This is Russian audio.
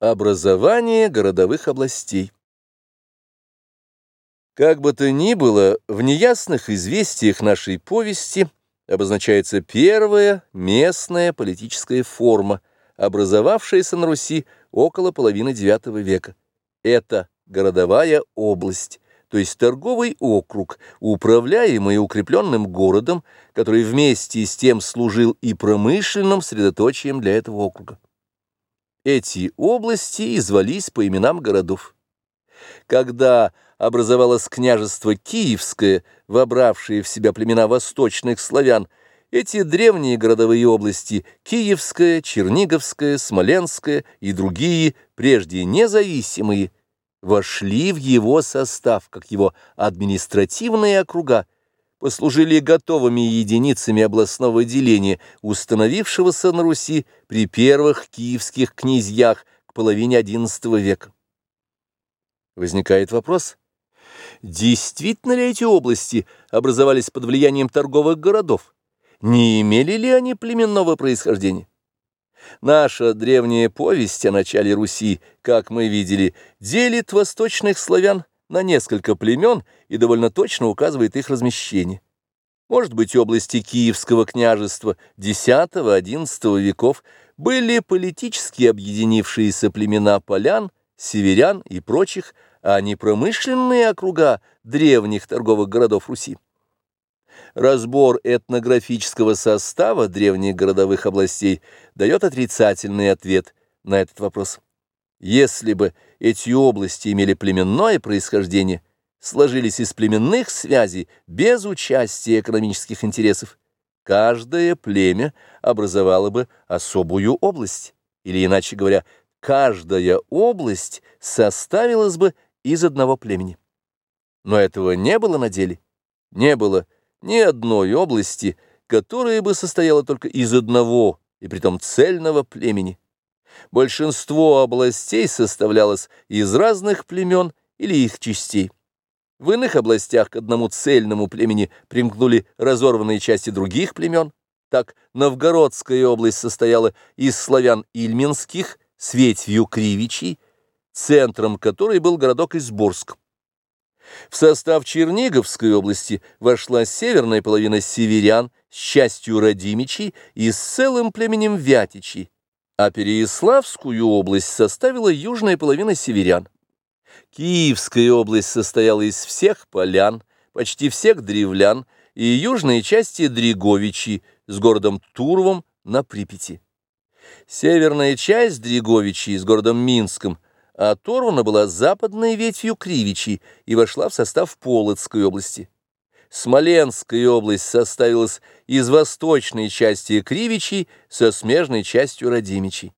Образование городовых областей. Как бы то ни было, в неясных известиях нашей повести обозначается первая местная политическая форма, образовавшаяся на Руси около половины IX века. Это городовая область, то есть торговый округ, управляемый укрепленным городом, который вместе с тем служил и промышленным средоточием для этого округа. Эти области извались по именам городов. Когда образовалось княжество Киевское, вобравшее в себя племена восточных славян, эти древние городовые области – Киевская, Черниговская, Смоленская и другие, прежде независимые, вошли в его состав, как его административные округа, послужили готовыми единицами областного деления, установившегося на Руси при первых киевских князьях к половине XI века. Возникает вопрос, действительно ли эти области образовались под влиянием торговых городов? Не имели ли они племенного происхождения? Наша древняя повесть о начале Руси, как мы видели, делит восточных славян на несколько племен и довольно точно указывает их размещение. Может быть, области Киевского княжества X-XI веков были политически объединившиеся племена полян, северян и прочих, а не промышленные округа древних торговых городов Руси. Разбор этнографического состава древних городовых областей дает отрицательный ответ на этот вопрос. Если бы эти области имели племенное происхождение, сложились из племенных связей без участия экономических интересов, каждое племя образовало бы особую область, или, иначе говоря, каждая область составилась бы из одного племени. Но этого не было на деле. Не было ни одной области, которая бы состояла только из одного и притом цельного племени. Большинство областей составлялось из разных племен или их частей. В иных областях к одному цельному племени примкнули разорванные части других племен. Так Новгородская область состояла из славян ильминских с ветвью Кривичей, центром которой был городок Изборск. В состав Черниговской области вошла северная половина северян с частью Радимичей и с целым племенем Вятичей, а Переяславскую область составила южная половина северян. Киевская область состояла из всех полян, почти всех древлян и южной части Дриговичи с городом Туровом на Припяти. Северная часть Дриговичи с городом Минском оторвана была западной ветвью Кривичи и вошла в состав Полоцкой области. Смоленская область составилась из восточной части Кривичей со смежной частью Радимичей.